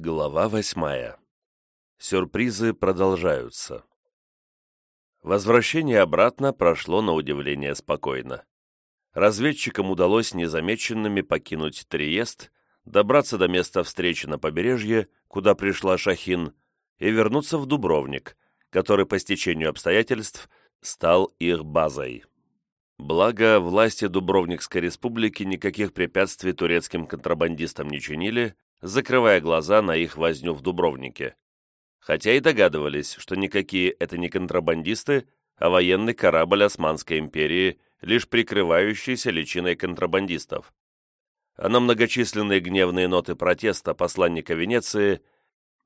Глава восьмая. Сюрпризы продолжаются. Возвращение обратно прошло на удивление спокойно. Разведчикам удалось незамеченными покинуть Триест, добраться до места встречи на побережье, куда пришла Шахин, и вернуться в Дубровник, который по стечению обстоятельств стал их базой. Благо, власти Дубровникской республики никаких препятствий турецким контрабандистам не чинили, закрывая глаза на их возню в Дубровнике. Хотя и догадывались, что никакие это не контрабандисты, а военный корабль Османской империи, лишь прикрывающийся личиной контрабандистов. А на многочисленные гневные ноты протеста посланника Венеции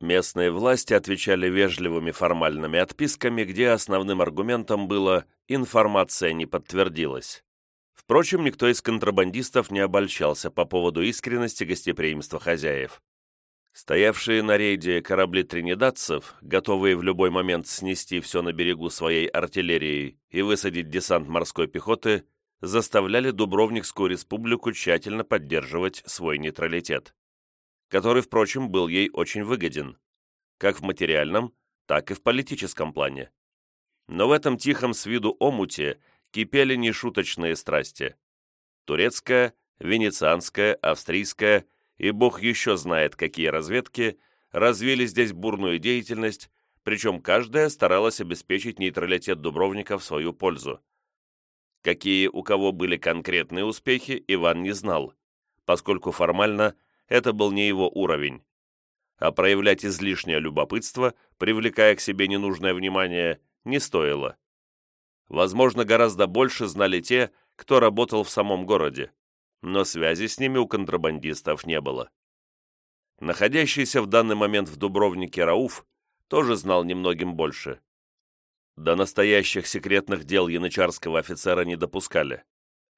местные власти отвечали вежливыми формальными отписками, где основным аргументом было «информация не подтвердилась». Впрочем, никто из контрабандистов не обольщался по поводу искренности гостеприимства хозяев. Стоявшие на рейде корабли тринидадцев, готовые в любой момент снести все на берегу своей артиллерией и высадить десант морской пехоты, заставляли Дубровникскую республику тщательно поддерживать свой нейтралитет, который, впрочем, был ей очень выгоден, как в материальном, так и в политическом плане. Но в этом тихом с виду омуте кипели нешуточные страсти. Турецкая, венецианская, австрийская и бог еще знает, какие разведки развили здесь бурную деятельность, причем каждая старалась обеспечить нейтралитет Дубровника в свою пользу. Какие у кого были конкретные успехи, Иван не знал, поскольку формально это был не его уровень. А проявлять излишнее любопытство, привлекая к себе ненужное внимание, не стоило возможно, гораздо больше знали те, кто работал в самом городе, но связи с ними у контрабандистов не было. Находящийся в данный момент в Дубровнике Рауф тоже знал немногим больше. До настоящих секретных дел янычарского офицера не допускали.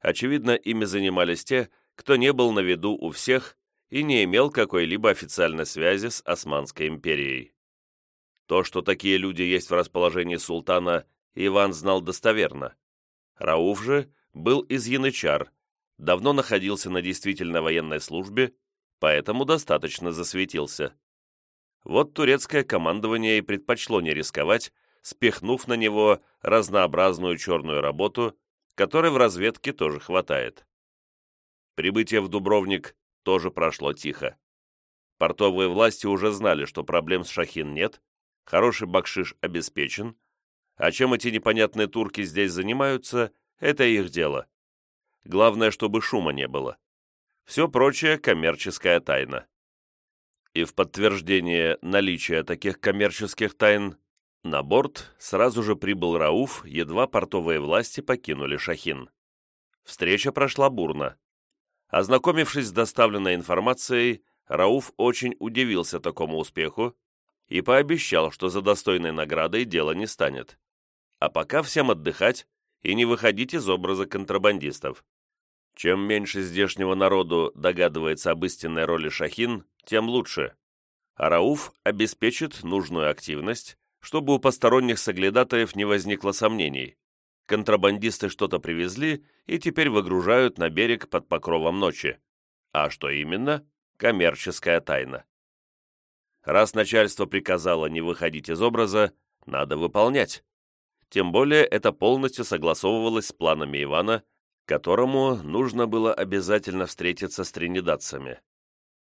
Очевидно, ими занимались те, кто не был на виду у всех и не имел какой-либо официальной связи с Османской империей. То, что такие люди есть в расположении султана Иван знал достоверно. Рауф же был из янычар, давно находился на действительно военной службе, поэтому достаточно засветился. Вот турецкое командование и предпочло не рисковать, спихнув на него разнообразную черную работу, которой в разведке тоже хватает. Прибытие в Дубровник тоже прошло тихо. Портовые власти уже знали, что проблем с Шахин нет, хороший бакшиш обеспечен, а чем эти непонятные турки здесь занимаются, это их дело. Главное, чтобы шума не было. Все прочее – коммерческая тайна. И в подтверждение наличия таких коммерческих тайн на борт сразу же прибыл Рауф, едва портовые власти покинули Шахин. Встреча прошла бурно. Ознакомившись с доставленной информацией, Рауф очень удивился такому успеху и пообещал, что за достойной наградой дело не станет. А пока всем отдыхать и не выходить из образа контрабандистов. Чем меньше здешнего народу догадывается об истинной роли Шахин, тем лучше. А Рауф обеспечит нужную активность, чтобы у посторонних соглядатаев не возникло сомнений. Контрабандисты что-то привезли и теперь выгружают на берег под покровом ночи. А что именно? Коммерческая тайна. Раз начальство приказало не выходить из образа, надо выполнять. Тем более это полностью согласовывалось с планами Ивана, которому нужно было обязательно встретиться с тринидадцами.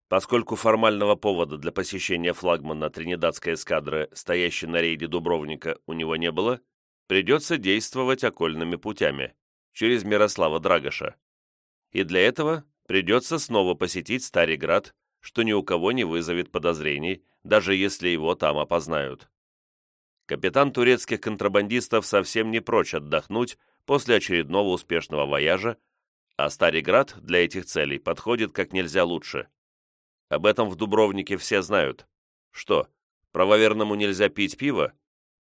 Поскольку формального повода для посещения флагмана тринидадской эскадры, стоящей на рейде Дубровника, у него не было, придется действовать окольными путями, через Мирослава Драгоша. И для этого придется снова посетить Старый Град, что ни у кого не вызовет подозрений, даже если его там опознают капитан турецких контрабандистов совсем не прочь отдохнуть после очередного успешного вояжа, а Стариград для этих целей подходит как нельзя лучше. Об этом в Дубровнике все знают. Что, правоверному нельзя пить пиво?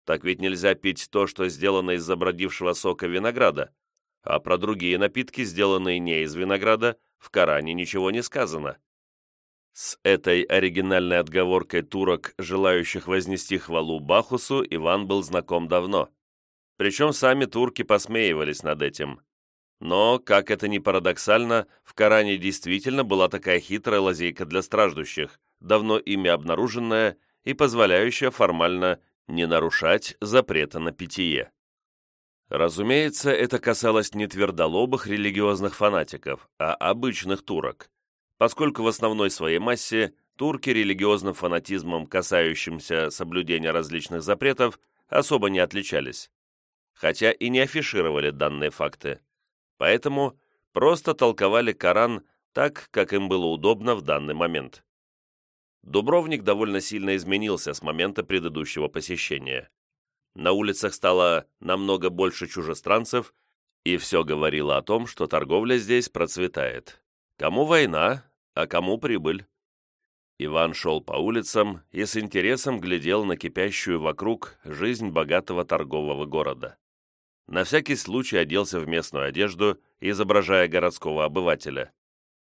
Так ведь нельзя пить то, что сделано из забродившего сока винограда, а про другие напитки, сделанные не из винограда, в Коране ничего не сказано. С этой оригинальной отговоркой турок, желающих вознести хвалу Бахусу, Иван был знаком давно. Причем сами турки посмеивались над этим. Но, как это ни парадоксально, в Коране действительно была такая хитрая лазейка для страждущих, давно ими обнаруженная и позволяющая формально не нарушать запрета на питье. Разумеется, это касалось не твердолобых религиозных фанатиков, а обычных турок, поскольку в основной своей массе турки религиозным фанатизмом, касающимся соблюдения различных запретов, особо не отличались, хотя и не афишировали данные факты. Поэтому просто толковали Коран так, как им было удобно в данный момент. Дубровник довольно сильно изменился с момента предыдущего посещения. На улицах стало намного больше чужестранцев, и все говорило о том, что торговля здесь процветает. Кому война, а кому прибыль. Иван шел по улицам и с интересом глядел на кипящую вокруг жизнь богатого торгового города. На всякий случай оделся в местную одежду, изображая городского обывателя.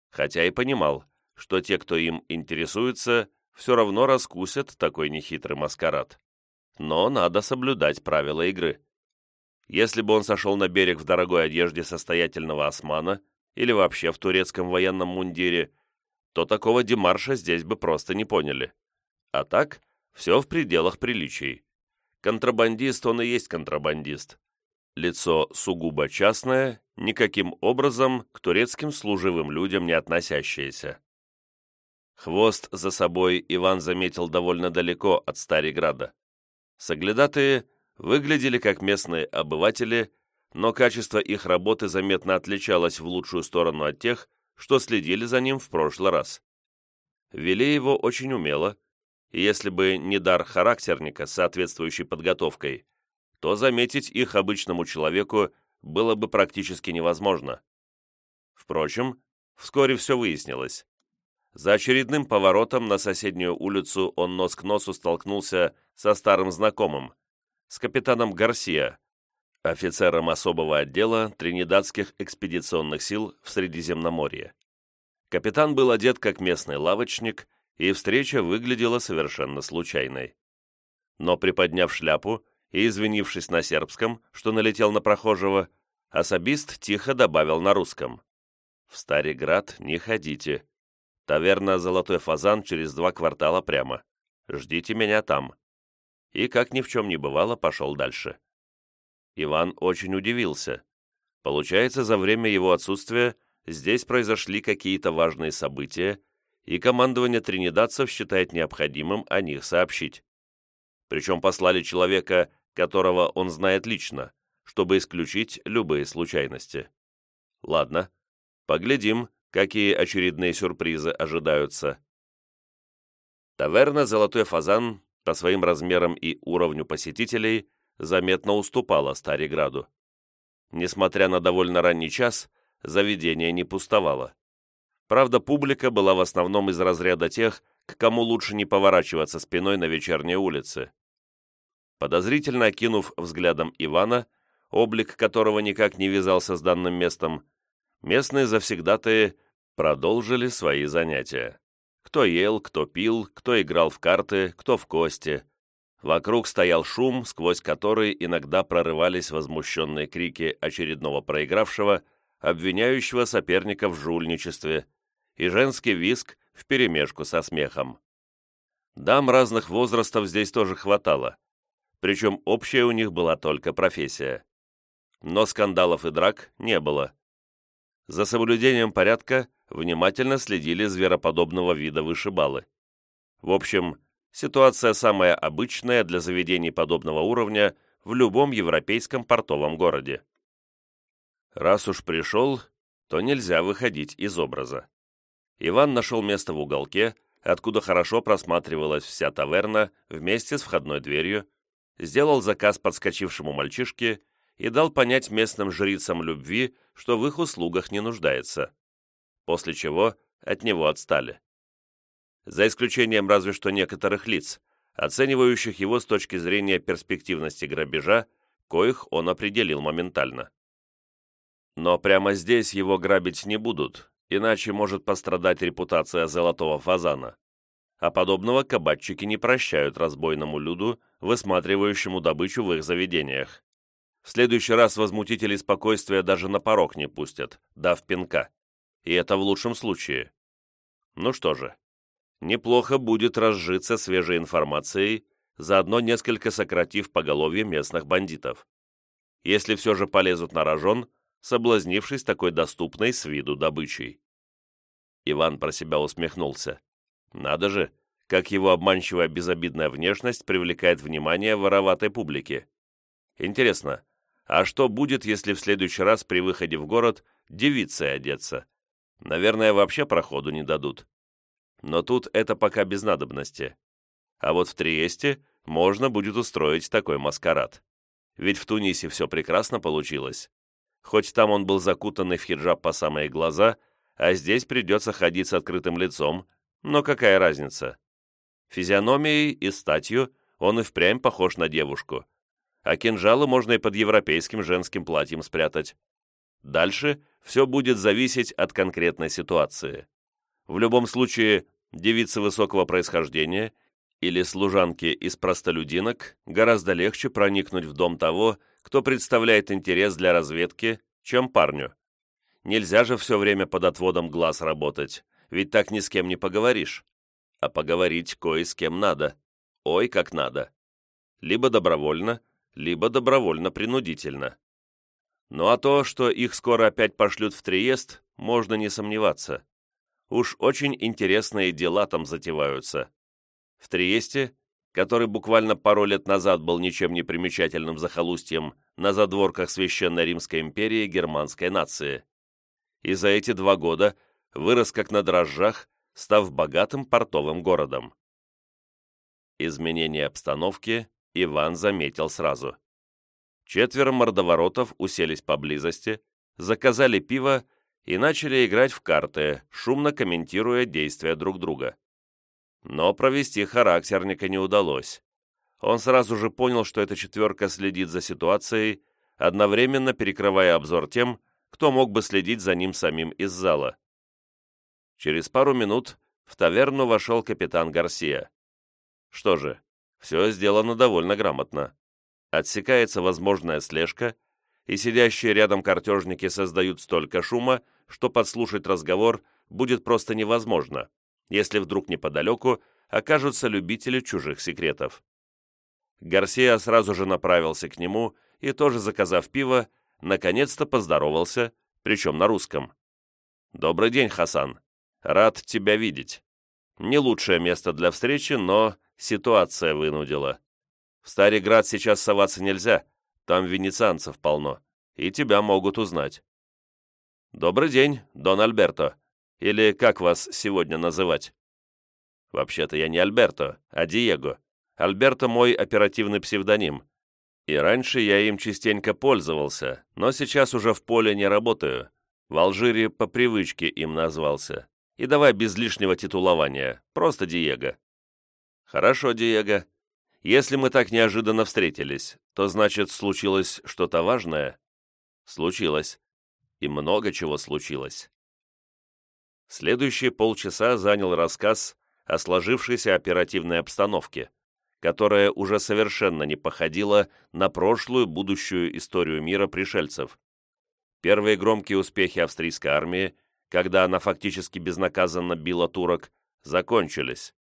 Хотя и понимал, что те, кто им интересуется, все равно раскусят такой нехитрый маскарад. Но надо соблюдать правила игры. Если бы он сошел на берег в дорогой одежде состоятельного османа или вообще в турецком военном мундире, то такого демарша здесь бы просто не поняли. А так, все в пределах приличий. Контрабандист он и есть контрабандист. Лицо сугубо частное, никаким образом к турецким служивым людям не относящееся. Хвост за собой Иван заметил довольно далеко от Стариграда. Соглядатые выглядели как местные обыватели, но качество их работы заметно отличалось в лучшую сторону от тех, что следили за ним в прошлый раз. Вели его очень умело, и если бы не дар характерника с соответствующей подготовкой, то заметить их обычному человеку было бы практически невозможно. Впрочем, вскоре все выяснилось. За очередным поворотом на соседнюю улицу он нос к носу столкнулся со старым знакомым, с капитаном Гарсия, офицером особого отдела Тринидадских экспедиционных сил в Средиземноморье. Капитан был одет как местный лавочник, и встреча выглядела совершенно случайной. Но приподняв шляпу и извинившись на сербском, что налетел на прохожего, особист тихо добавил на русском. «В Стариград не ходите. Таверна «Золотой фазан» через два квартала прямо. Ждите меня там». И, как ни в чем не бывало, пошел дальше. Иван очень удивился. Получается, за время его отсутствия здесь произошли какие-то важные события, и командование тринидадцев считает необходимым о них сообщить. Причем послали человека, которого он знает лично, чтобы исключить любые случайности. Ладно, поглядим, какие очередные сюрпризы ожидаются. Таверна «Золотой фазан» по своим размерам и уровню посетителей заметно уступала Стариграду. Несмотря на довольно ранний час, заведение не пустовало. Правда, публика была в основном из разряда тех, к кому лучше не поворачиваться спиной на вечерней улице. Подозрительно окинув взглядом Ивана, облик которого никак не вязался с данным местом, местные завсегдатые продолжили свои занятия. Кто ел, кто пил, кто играл в карты, кто в кости, Вокруг стоял шум, сквозь который иногда прорывались возмущенные крики очередного проигравшего, обвиняющего соперника в жульничестве, и женский виск вперемешку со смехом. Дам разных возрастов здесь тоже хватало, причем общая у них была только профессия. Но скандалов и драк не было. За соблюдением порядка внимательно следили звероподобного вида вышибалы. В общем, Ситуация самая обычная для заведений подобного уровня в любом европейском портовом городе. Раз уж пришел, то нельзя выходить из образа. Иван нашел место в уголке, откуда хорошо просматривалась вся таверна вместе с входной дверью, сделал заказ подскочившему мальчишке и дал понять местным жрицам любви, что в их услугах не нуждается, после чего от него отстали за исключением разве что некоторых лиц, оценивающих его с точки зрения перспективности грабежа, коих он определил моментально. Но прямо здесь его грабить не будут, иначе может пострадать репутация золотого фазана. А подобного кабачики не прощают разбойному люду, высматривающему добычу в их заведениях. В следующий раз возмутители спокойствия даже на порог не пустят, дав пинка. И это в лучшем случае. Ну что же, неплохо будет разжиться свежей информацией, заодно несколько сократив поголовье местных бандитов. Если все же полезут на рожон, соблазнившись такой доступной с виду добычей. Иван про себя усмехнулся. Надо же, как его обманчивая безобидная внешность привлекает внимание вороватой публики. Интересно, а что будет, если в следующий раз при выходе в город девицей одеться? Наверное, вообще проходу не дадут. Но тут это пока без надобности. А вот в Триесте можно будет устроить такой маскарад. Ведь в Тунисе все прекрасно получилось. Хоть там он был закутанный в хиджаб по самые глаза, а здесь придется ходить с открытым лицом, но какая разница? Физиономией и статью он и впрямь похож на девушку, а кинжалы можно и под европейским женским платьем спрятать. Дальше все будет зависеть от конкретной ситуации. В любом случае, девицы высокого происхождения или служанки из простолюдинок гораздо легче проникнуть в дом того, кто представляет интерес для разведки, чем парню. Нельзя же все время под отводом глаз работать, ведь так ни с кем не поговоришь. А поговорить кое с кем надо. Ой, как надо. Либо добровольно, либо добровольно-принудительно. Ну а то, что их скоро опять пошлют в Триест, можно не сомневаться. Уж очень интересные дела там затеваются. В Триесте, который буквально пару лет назад был ничем не примечательным захолустьем на задворках Священной Римской империи германской нации. И за эти два года вырос как на дрожжах, став богатым портовым городом. Изменение обстановки Иван заметил сразу. Четверо мордоворотов уселись поблизости, заказали пиво и начали играть в карты, шумно комментируя действия друг друга. Но провести характерника не удалось. Он сразу же понял, что эта четверка следит за ситуацией, одновременно перекрывая обзор тем, кто мог бы следить за ним самим из зала. Через пару минут в таверну вошел капитан Гарсия. Что же, все сделано довольно грамотно отсекается возможная слежка, и сидящие рядом картежники создают столько шума, что подслушать разговор будет просто невозможно, если вдруг неподалеку окажутся любители чужих секретов. Гарсия сразу же направился к нему и, тоже заказав пиво, наконец-то поздоровался, причем на русском. «Добрый день, Хасан. Рад тебя видеть. Не лучшее место для встречи, но ситуация вынудила. В Стариград сейчас соваться нельзя, там венецианцев полно, и тебя могут узнать. Добрый день, Дон Альберто. Или как вас сегодня называть? Вообще-то я не Альберто, а Диего. Альберто мой оперативный псевдоним. И раньше я им частенько пользовался, но сейчас уже в поле не работаю. В Алжире по привычке им назвался. И давай без лишнего титулования, просто Диего. Хорошо, Диего. Если мы так неожиданно встретились, то значит, случилось что-то важное? Случилось. И много чего случилось. Следующие полчаса занял рассказ о сложившейся оперативной обстановке, которая уже совершенно не походила на прошлую будущую историю мира пришельцев. Первые громкие успехи австрийской армии, когда она фактически безнаказанно била турок, закончились.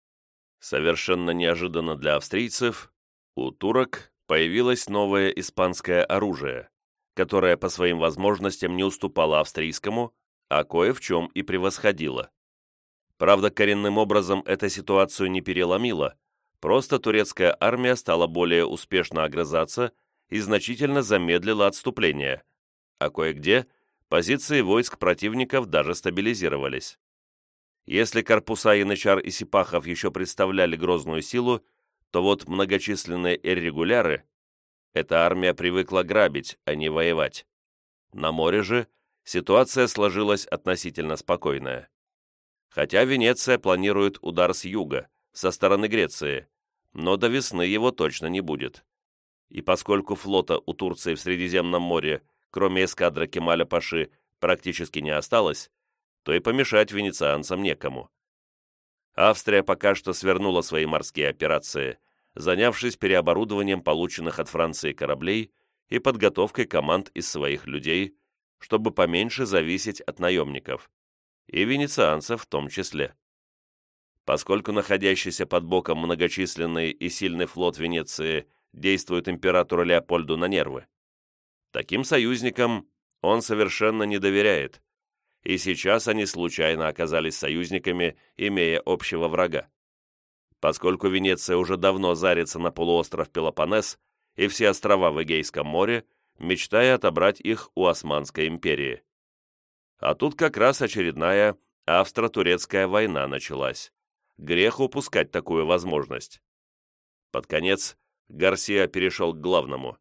Совершенно неожиданно для австрийцев, у турок появилось новое испанское оружие, которое по своим возможностям не уступало австрийскому, а кое в чем и превосходило. Правда, коренным образом эта ситуацию не переломила, просто турецкая армия стала более успешно огрызаться и значительно замедлила отступление, а кое-где позиции войск противников даже стабилизировались. Если корпуса янычар и сипахов еще представляли грозную силу, то вот многочисленные иррегуляры – эта армия привыкла грабить, а не воевать. На море же ситуация сложилась относительно спокойная. Хотя Венеция планирует удар с юга, со стороны Греции, но до весны его точно не будет. И поскольку флота у Турции в Средиземном море, кроме эскадры Кемаля Паши, практически не осталось, то и помешать венецианцам некому. Австрия пока что свернула свои морские операции, занявшись переоборудованием полученных от Франции кораблей и подготовкой команд из своих людей, чтобы поменьше зависеть от наемников, и венецианцев в том числе. Поскольку находящийся под боком многочисленный и сильный флот Венеции действует императору Леопольду на нервы. Таким союзникам он совершенно не доверяет, и сейчас они случайно оказались союзниками, имея общего врага. Поскольку Венеция уже давно зарится на полуостров Пелопоннес и все острова в Эгейском море, мечтая отобрать их у Османской империи. А тут как раз очередная австро-турецкая война началась. Грех упускать такую возможность. Под конец Гарсия перешел к главному.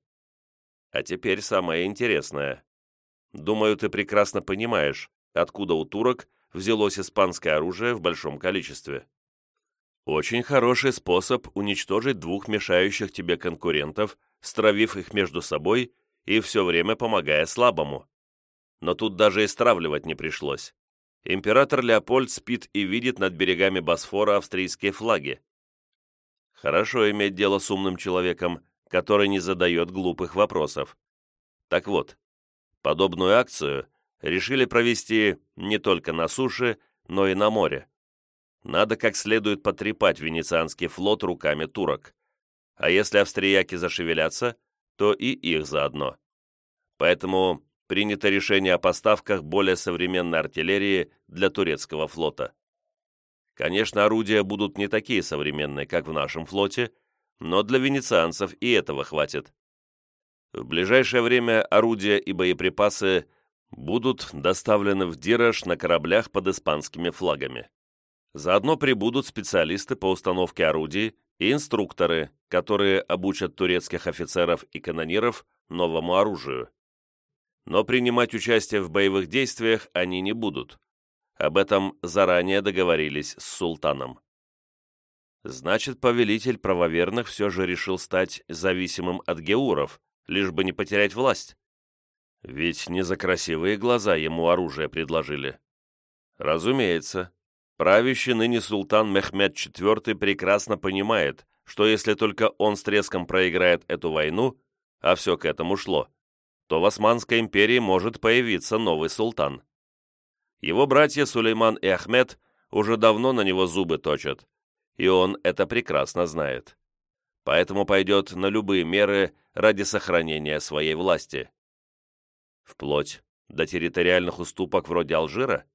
А теперь самое интересное. Думаю, ты прекрасно понимаешь, откуда у турок взялось испанское оружие в большом количестве. Очень хороший способ уничтожить двух мешающих тебе конкурентов, стравив их между собой и все время помогая слабому. Но тут даже и стравливать не пришлось. Император Леопольд спит и видит над берегами Босфора австрийские флаги. Хорошо иметь дело с умным человеком, который не задает глупых вопросов. Так вот, подобную акцию решили провести не только на суше, но и на море. Надо как следует потрепать венецианский флот руками турок. А если австрияки зашевелятся, то и их заодно. Поэтому принято решение о поставках более современной артиллерии для турецкого флота. Конечно, орудия будут не такие современные, как в нашем флоте, но для венецианцев и этого хватит. В ближайшее время орудия и боеприпасы будут доставлены в Дираж на кораблях под испанскими флагами. Заодно прибудут специалисты по установке орудий и инструкторы, которые обучат турецких офицеров и канониров новому оружию. Но принимать участие в боевых действиях они не будут. Об этом заранее договорились с султаном. Значит, повелитель правоверных все же решил стать зависимым от геуров, лишь бы не потерять власть. Ведь не за красивые глаза ему оружие предложили. Разумеется, Правящий ныне султан Мехмед IV прекрасно понимает, что если только он с треском проиграет эту войну, а все к этому шло, то в Османской империи может появиться новый султан. Его братья Сулейман и Ахмед уже давно на него зубы точат, и он это прекрасно знает. Поэтому пойдет на любые меры ради сохранения своей власти. Вплоть до территориальных уступок вроде Алжира?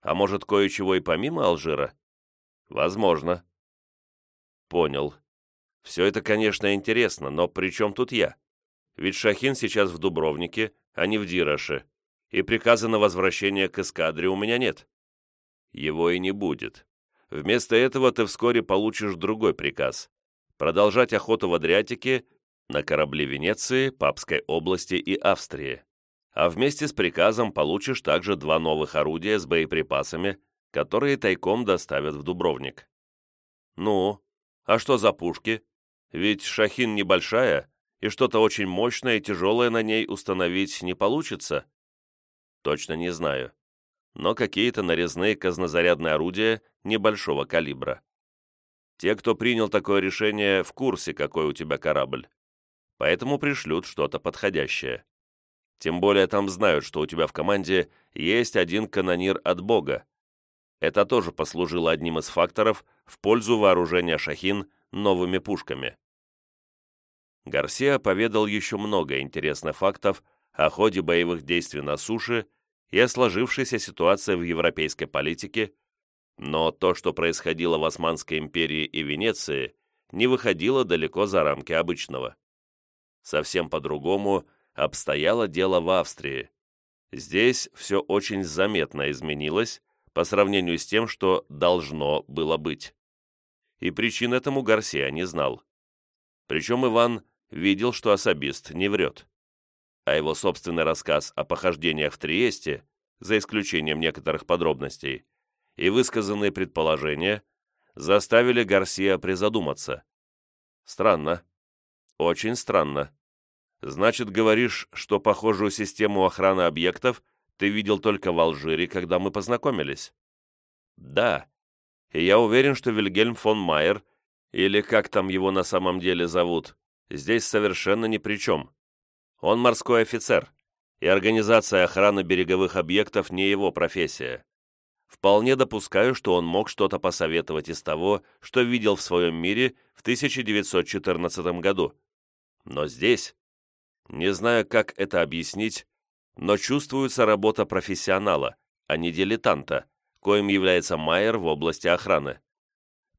А может, кое-чего и помимо Алжира? Возможно. Понял. Все это, конечно, интересно, но при чем тут я? Ведь Шахин сейчас в Дубровнике, а не в Дираше, и приказа на возвращение к эскадре у меня нет. Его и не будет. Вместо этого ты вскоре получишь другой приказ – продолжать охоту в Адриатике на корабли Венеции, Папской области и Австрии а вместе с приказом получишь также два новых орудия с боеприпасами, которые тайком доставят в Дубровник. Ну, а что за пушки? Ведь Шахин небольшая, и что-то очень мощное и тяжелое на ней установить не получится. Точно не знаю. Но какие-то нарезные казнозарядные орудия небольшого калибра. Те, кто принял такое решение, в курсе, какой у тебя корабль. Поэтому пришлют что-то подходящее. Тем более там знают, что у тебя в команде есть один канонир от Бога. Это тоже послужило одним из факторов в пользу вооружения «Шахин» новыми пушками. Гарсия поведал еще много интересных фактов о ходе боевых действий на суше и о сложившейся ситуации в европейской политике, но то, что происходило в Османской империи и Венеции, не выходило далеко за рамки обычного. Совсем по-другому – обстояло дело в Австрии. Здесь все очень заметно изменилось по сравнению с тем, что должно было быть. И причин этому Гарсия не знал. Причем Иван видел, что особист не врет. А его собственный рассказ о похождениях в Триесте, за исключением некоторых подробностей, и высказанные предположения заставили Гарсия призадуматься. Странно. Очень странно. Значит, говоришь, что похожую систему охраны объектов ты видел только в Алжире, когда мы познакомились? Да. И я уверен, что Вильгельм фон Майер, или как там его на самом деле зовут, здесь совершенно ни при чем. Он морской офицер, и организация охраны береговых объектов не его профессия. вполне допускаю, что он мог что-то посоветовать из того, что видел в своем мире в 1914 году. Но здесь, не знаю, как это объяснить, но чувствуется работа профессионала, а не дилетанта, коим является Майер в области охраны.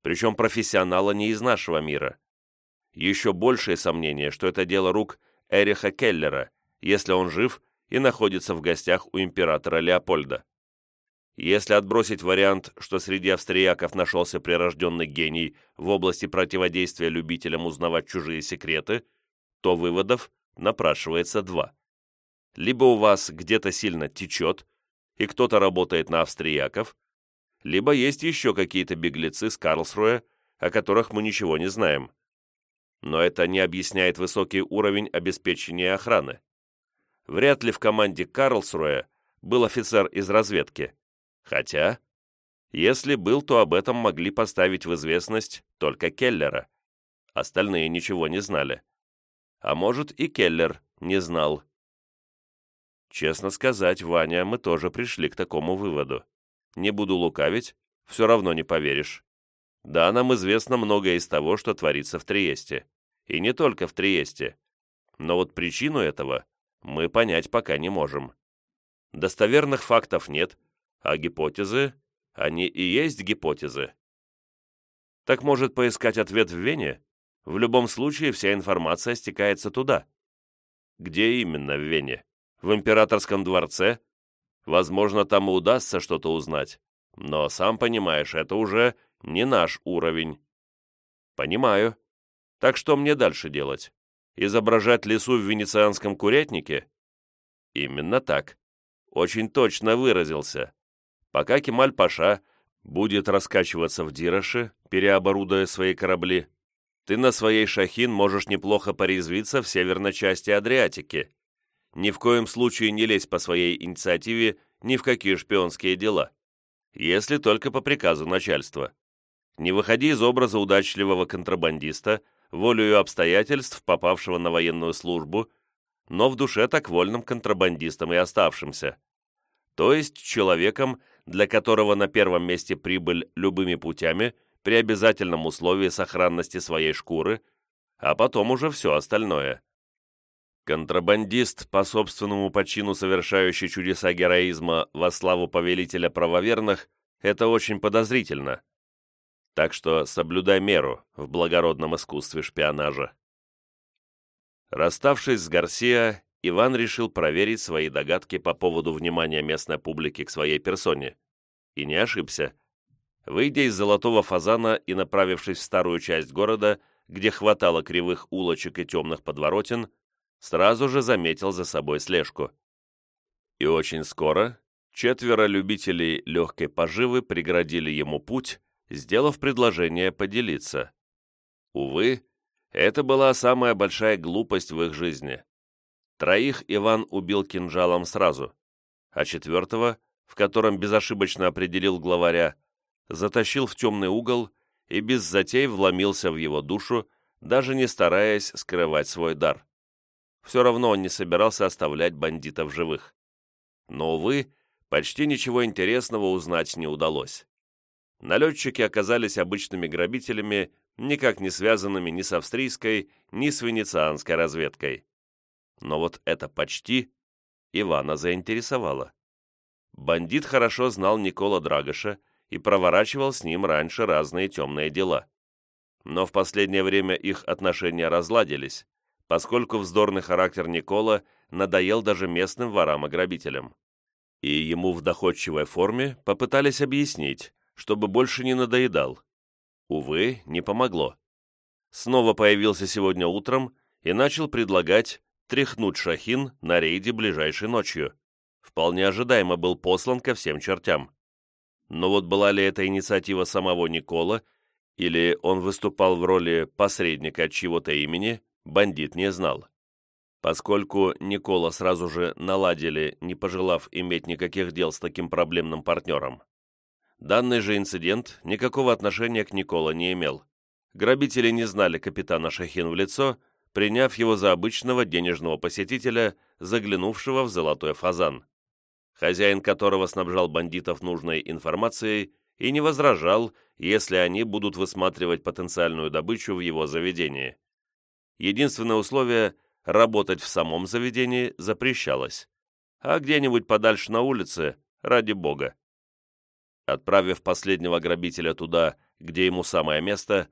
Причем профессионала не из нашего мира. Еще большее сомнение, что это дело рук Эриха Келлера, если он жив и находится в гостях у императора Леопольда. Если отбросить вариант, что среди австрияков нашелся прирожденный гений в области противодействия любителям узнавать чужие секреты, то выводов напрашивается два. Либо у вас где-то сильно течет, и кто-то работает на австрияков, либо есть еще какие-то беглецы с Карлсруэ, о которых мы ничего не знаем. Но это не объясняет высокий уровень обеспечения охраны. Вряд ли в команде Карлсруэ был офицер из разведки. Хотя, если был, то об этом могли поставить в известность только Келлера. Остальные ничего не знали. А может, и Келлер не знал. Честно сказать, Ваня, мы тоже пришли к такому выводу. Не буду лукавить, все равно не поверишь. Да, нам известно многое из того, что творится в Триесте. И не только в Триесте. Но вот причину этого мы понять пока не можем. Достоверных фактов нет, а гипотезы, они и есть гипотезы. Так может поискать ответ в Вене? В любом случае вся информация стекается туда. Где именно в Вене? В императорском дворце? Возможно, там и удастся что-то узнать. Но, сам понимаешь, это уже не наш уровень. Понимаю. Так что мне дальше делать? Изображать лесу в венецианском курятнике? Именно так. Очень точно выразился. Пока Кемаль-Паша будет раскачиваться в Дироше, переоборудуя свои корабли, ты на своей «Шахин» можешь неплохо порезвиться в северной части Адриатики, ни в коем случае не лезь по своей инициативе ни в какие шпионские дела, если только по приказу начальства. Не выходи из образа удачливого контрабандиста, волею обстоятельств, попавшего на военную службу, но в душе так вольным контрабандистом и оставшимся. То есть человеком, для которого на первом месте прибыль любыми путями при обязательном условии сохранности своей шкуры, а потом уже все остальное. Контрабандист, по собственному почину совершающий чудеса героизма во славу повелителя правоверных, это очень подозрительно. Так что соблюдай меру в благородном искусстве шпионажа. Расставшись с Гарсия, Иван решил проверить свои догадки по поводу внимания местной публики к своей персоне. И не ошибся. Выйдя из Золотого Фазана и направившись в старую часть города, где хватало кривых улочек и темных подворотен, сразу же заметил за собой слежку. И очень скоро четверо любителей легкой поживы преградили ему путь, сделав предложение поделиться. Увы, это была самая большая глупость в их жизни. Троих Иван убил кинжалом сразу, а четвертого, в котором безошибочно определил главаря, затащил в темный угол и без затей вломился в его душу, даже не стараясь скрывать свой дар. Все равно он не собирался оставлять бандитов живых. Но, увы, почти ничего интересного узнать не удалось. Налетчики оказались обычными грабителями, никак не связанными ни с австрийской, ни с венецианской разведкой. Но вот это «почти» Ивана заинтересовало. Бандит хорошо знал Никола Драгоша и проворачивал с ним раньше разные темные дела. Но в последнее время их отношения разладились, поскольку вздорный характер Никола надоел даже местным ворам и грабителям. И ему в доходчивой форме попытались объяснить, чтобы больше не надоедал. Увы, не помогло. Снова появился сегодня утром и начал предлагать тряхнуть Шахин на рейде ближайшей ночью. Вполне ожидаемо был послан ко всем чертям. Но вот была ли это инициатива самого Никола, или он выступал в роли посредника от чего-то имени, бандит не знал. Поскольку Никола сразу же наладили, не пожелав иметь никаких дел с таким проблемным партнером. Данный же инцидент никакого отношения к Никола не имел. Грабители не знали капитана Шахин в лицо, приняв его за обычного денежного посетителя, заглянувшего в золотой фазан. Хозяин которого снабжал бандитов нужной информацией и не возражал, если они будут высматривать потенциальную добычу в его заведении. Единственное условие – работать в самом заведении запрещалось, а где-нибудь подальше на улице – ради бога. Отправив последнего грабителя туда, где ему самое место,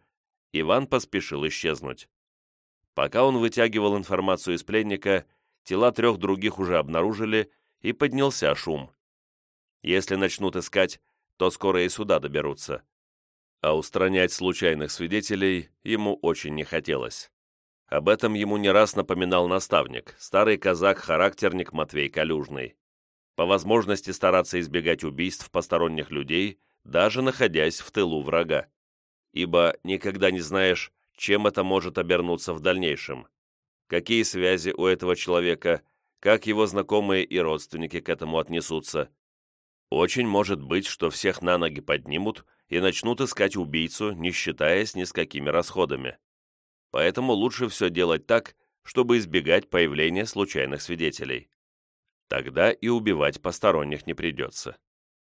Иван поспешил исчезнуть. Пока он вытягивал информацию из пленника, тела трех других уже обнаружили, и поднялся шум. Если начнут искать, то скоро и сюда доберутся. А устранять случайных свидетелей ему очень не хотелось. Об этом ему не раз напоминал наставник, старый казак-характерник Матвей Калюжный. По возможности стараться избегать убийств посторонних людей, даже находясь в тылу врага. Ибо никогда не знаешь, чем это может обернуться в дальнейшем. Какие связи у этого человека, как его знакомые и родственники к этому отнесутся. Очень может быть, что всех на ноги поднимут и начнут искать убийцу, не считаясь ни с какими расходами. Поэтому лучше все делать так, чтобы избегать появления случайных свидетелей. Тогда и убивать посторонних не придется.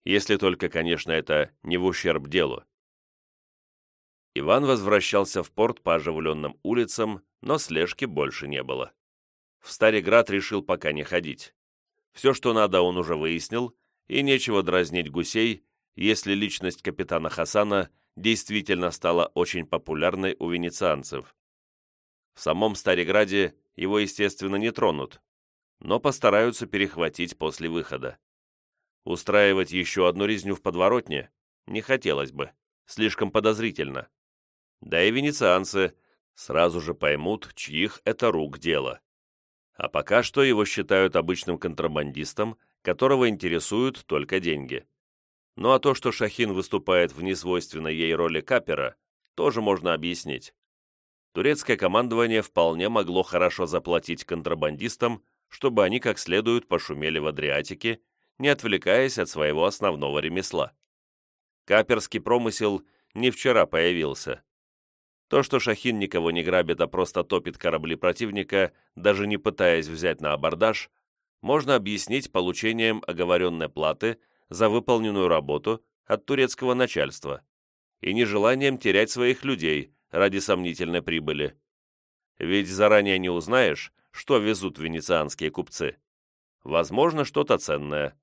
Если только, конечно, это не в ущерб делу. Иван возвращался в порт по оживленным улицам, но слежки больше не было. В Стариград решил пока не ходить. Все, что надо, он уже выяснил, и нечего дразнить гусей, если личность капитана Хасана действительно стала очень популярной у венецианцев. В самом Стариграде его, естественно, не тронут, но постараются перехватить после выхода. Устраивать еще одну резню в подворотне не хотелось бы, слишком подозрительно. Да и венецианцы сразу же поймут, чьих это рук дело. А пока что его считают обычным контрабандистом, которого интересуют только деньги. Ну а то, что Шахин выступает в несвойственной ей роли капера, тоже можно объяснить. Турецкое командование вполне могло хорошо заплатить контрабандистам, чтобы они как следует пошумели в Адриатике, не отвлекаясь от своего основного ремесла. Каперский промысел не вчера появился. То, что Шахин никого не грабит, а просто топит корабли противника, даже не пытаясь взять на абордаж, можно объяснить получением оговоренной платы за выполненную работу от турецкого начальства и нежеланием терять своих людей ради сомнительной прибыли. Ведь заранее не узнаешь, что везут венецианские купцы. Возможно, что-то ценное,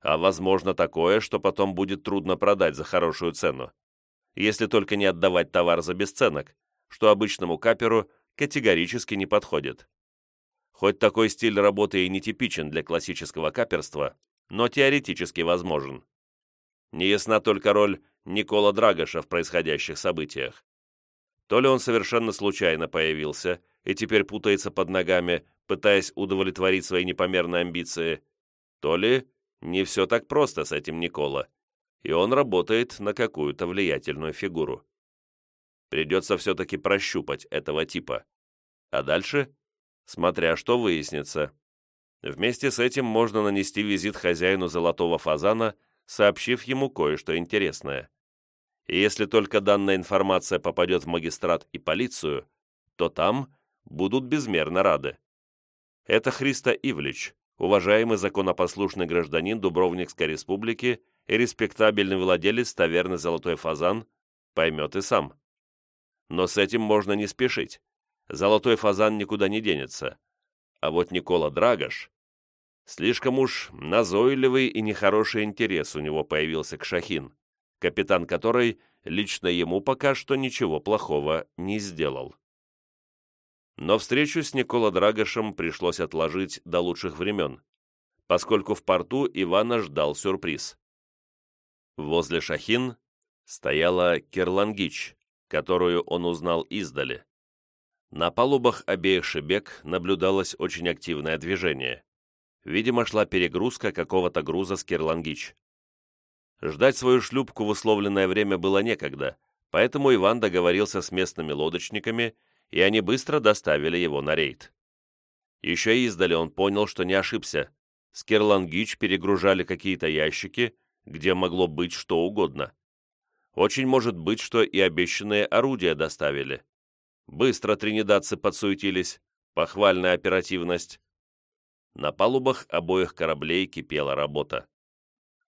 а возможно такое, что потом будет трудно продать за хорошую цену если только не отдавать товар за бесценок, что обычному каперу категорически не подходит. Хоть такой стиль работы и не типичен для классического каперства, но теоретически возможен. Неясна только роль Никола Драгоша в происходящих событиях. То ли он совершенно случайно появился и теперь путается под ногами, пытаясь удовлетворить свои непомерные амбиции, то ли не все так просто с этим Никола, и он работает на какую-то влиятельную фигуру. Придется все-таки прощупать этого типа. А дальше, смотря что выяснится. Вместе с этим можно нанести визит хозяину золотого фазана, сообщив ему кое-что интересное. И если только данная информация попадет в магистрат и полицию, то там будут безмерно рады. Это Христа Ивлич, уважаемый законопослушный гражданин Дубровникской республики и респектабельный владелец таверны «Золотой фазан» поймет и сам. Но с этим можно не спешить. «Золотой фазан» никуда не денется. А вот Никола Драгош... Слишком уж назойливый и нехороший интерес у него появился к Шахин, капитан которой лично ему пока что ничего плохого не сделал. Но встречу с Никола Драгошем пришлось отложить до лучших времен, поскольку в порту Ивана ждал сюрприз. Возле Шахин стояла Керлангич, которую он узнал издали. На палубах обеих шибек наблюдалось очень активное движение. Видимо, шла перегрузка какого-то груза с Керлангич. Ждать свою шлюпку в условленное время было некогда, поэтому Иван договорился с местными лодочниками, и они быстро доставили его на рейд. Еще издали он понял, что не ошибся. С Керлангич перегружали какие-то ящики, где могло быть что угодно. Очень может быть, что и обещанные орудия доставили. Быстро тринидадцы подсуетились, похвальная оперативность. На палубах обоих кораблей кипела работа.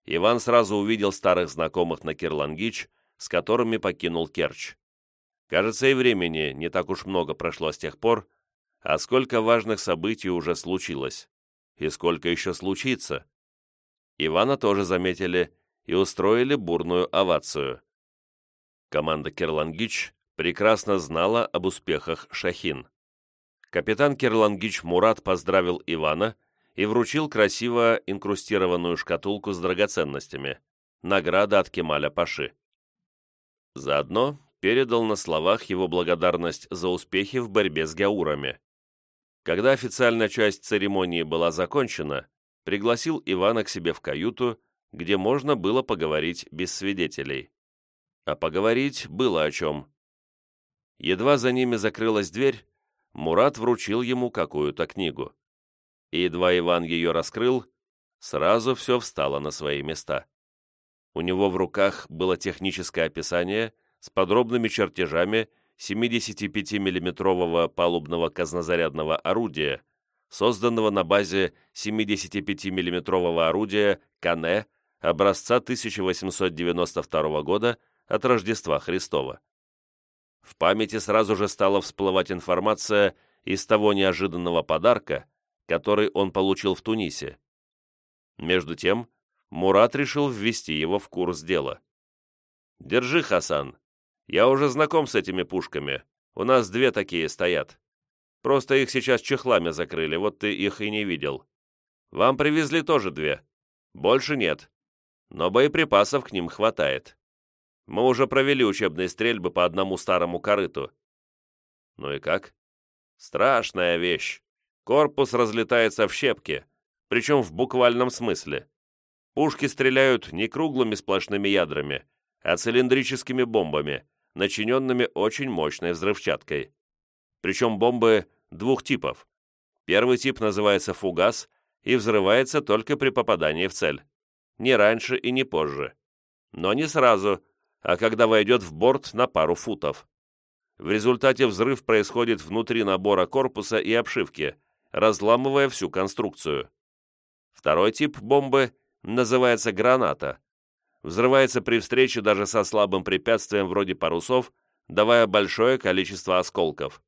Иван сразу увидел старых знакомых на Кирлангич, с которыми покинул Керчь. Кажется, и времени не так уж много прошло с тех пор, а сколько важных событий уже случилось. И сколько еще случится. Ивана тоже заметили и устроили бурную овацию. Команда Кирлангич прекрасно знала об успехах Шахин. Капитан Кирлангич Мурат поздравил Ивана и вручил красиво инкрустированную шкатулку с драгоценностями, награда от Кемаля Паши. Заодно передал на словах его благодарность за успехи в борьбе с гаурами. Когда официальная часть церемонии была закончена, пригласил Ивана к себе в каюту, где можно было поговорить без свидетелей. А поговорить было о чем. Едва за ними закрылась дверь, Мурат вручил ему какую-то книгу и едва Иван ее раскрыл, сразу все встало на свои места. У него в руках было техническое описание с подробными чертежами 75 миллиметрового палубного казнозарядного орудия, созданного на базе 75 миллиметрового орудия Кане образца 1892 года от Рождества Христова. В памяти сразу же стала всплывать информация из того неожиданного подарка, который он получил в Тунисе. Между тем, Мурат решил ввести его в курс дела. «Держи, Хасан. Я уже знаком с этими пушками. У нас две такие стоят. Просто их сейчас чехлами закрыли, вот ты их и не видел. Вам привезли тоже две. Больше нет. Но боеприпасов к ним хватает. Мы уже провели учебные стрельбы по одному старому корыту. Ну и как? Страшная вещь. Корпус разлетается в щепки, причем в буквальном смысле. Пушки стреляют не круглыми сплошными ядрами, а цилиндрическими бомбами, начиненными очень мощной взрывчаткой. Причем бомбы двух типов. Первый тип называется фугас и взрывается только при попадании в цель. Не раньше и не позже. Но не сразу, а когда войдет в борт на пару футов. В результате взрыв происходит внутри набора корпуса и обшивки, разламывая всю конструкцию. Второй тип бомбы называется граната. Взрывается при встрече даже со слабым препятствием вроде парусов, давая большое количество осколков.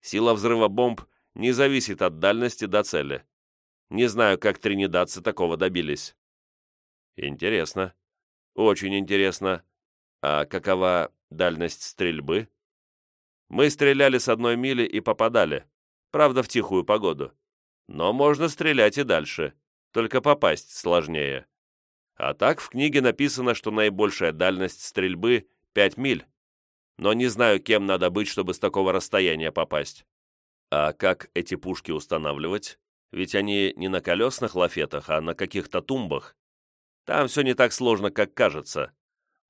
Сила взрыва бомб не зависит от дальности до цели. Не знаю, как тринидадцы такого добились. Интересно. Очень интересно. А какова дальность стрельбы? Мы стреляли с одной мили и попадали. Правда, в тихую погоду. Но можно стрелять и дальше, только попасть сложнее. А так в книге написано, что наибольшая дальность стрельбы — 5 миль. Но не знаю, кем надо быть, чтобы с такого расстояния попасть. А как эти пушки устанавливать? Ведь они не на колесных лафетах, а на каких-то тумбах. Там все не так сложно, как кажется.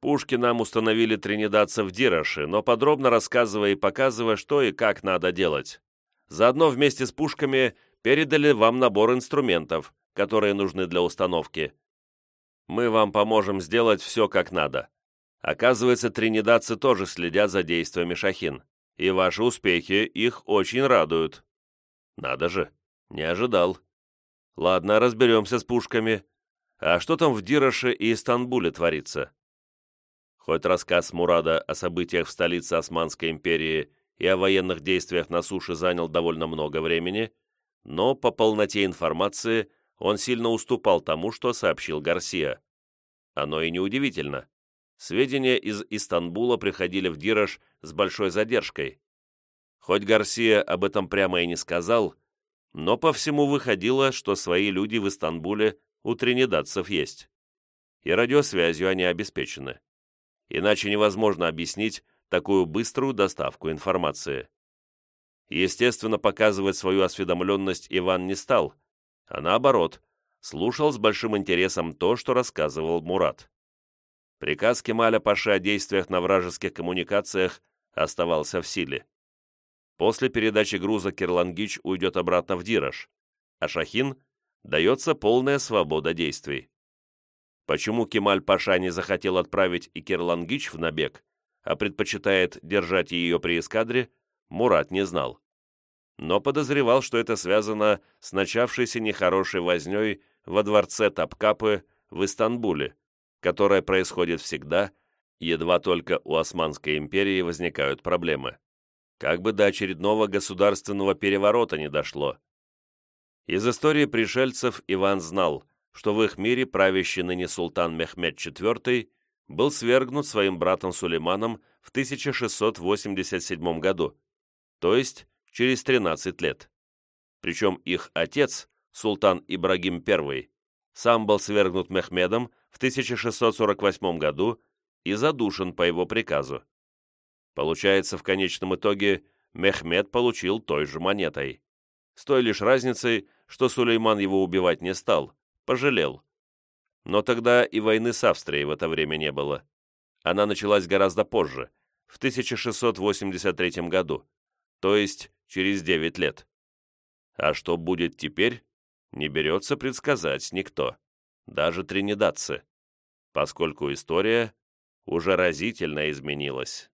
Пушки нам установили тринидадцы в Дироше, но подробно рассказывая и показывая, что и как надо делать. Заодно вместе с пушками передали вам набор инструментов, которые нужны для установки. Мы вам поможем сделать все как надо. Оказывается, тринидадцы тоже следят за действиями Шахин, и ваши успехи их очень радуют. Надо же, не ожидал. Ладно, разберемся с пушками. А что там в Дироше и Истанбуле творится? Хоть рассказ Мурада о событиях в столице Османской империи и о военных действиях на суше занял довольно много времени, но по полноте информации он сильно уступал тому, что сообщил Гарсия. Оно и неудивительно. Сведения из Истанбула приходили в Дираж с большой задержкой. Хоть Гарсия об этом прямо и не сказал, но по всему выходило, что свои люди в Истанбуле у тринидадцев есть. И радиосвязью они обеспечены. Иначе невозможно объяснить, такую быструю доставку информации. Естественно, показывать свою осведомленность Иван не стал, а наоборот, слушал с большим интересом то, что рассказывал Мурат. Приказ Кемаля Паши о действиях на вражеских коммуникациях оставался в силе. После передачи груза Кирлангич уйдет обратно в Дираж, а Шахин дается полная свобода действий. Почему Кемаль Паша не захотел отправить и Кирлангич в набег, а предпочитает держать ее при эскадре, Мурат не знал. но подозревал, что это связано с начавшейся нехорошей вознёй во дворце Тапкапы в Истанбуле, которая происходит всегда, едва только у Османской империи возникают проблемы. Как бы до очередного государственного переворота не дошло. Из истории пришельцев Иван знал, что в их мире правящий ныне султан Мехмед IV был свергнут своим братом Сулейманом в 1687 году, то есть через 13 лет. Причем их отец, султан Ибрагим I, сам был свергнут Мехмедом в 1648 году и задушен по его приказу. Получается, в конечном итоге Мехмед получил той же монетой. С той лишь разницей, что Сулейман его убивать не стал, пожалел. Но тогда и войны с Австрией в это время не было. Она началась гораздо позже, в 1683 году, то есть через 9 лет. А что будет теперь, не берется предсказать никто, даже тринидадцы, поскольку история уже разительно изменилась.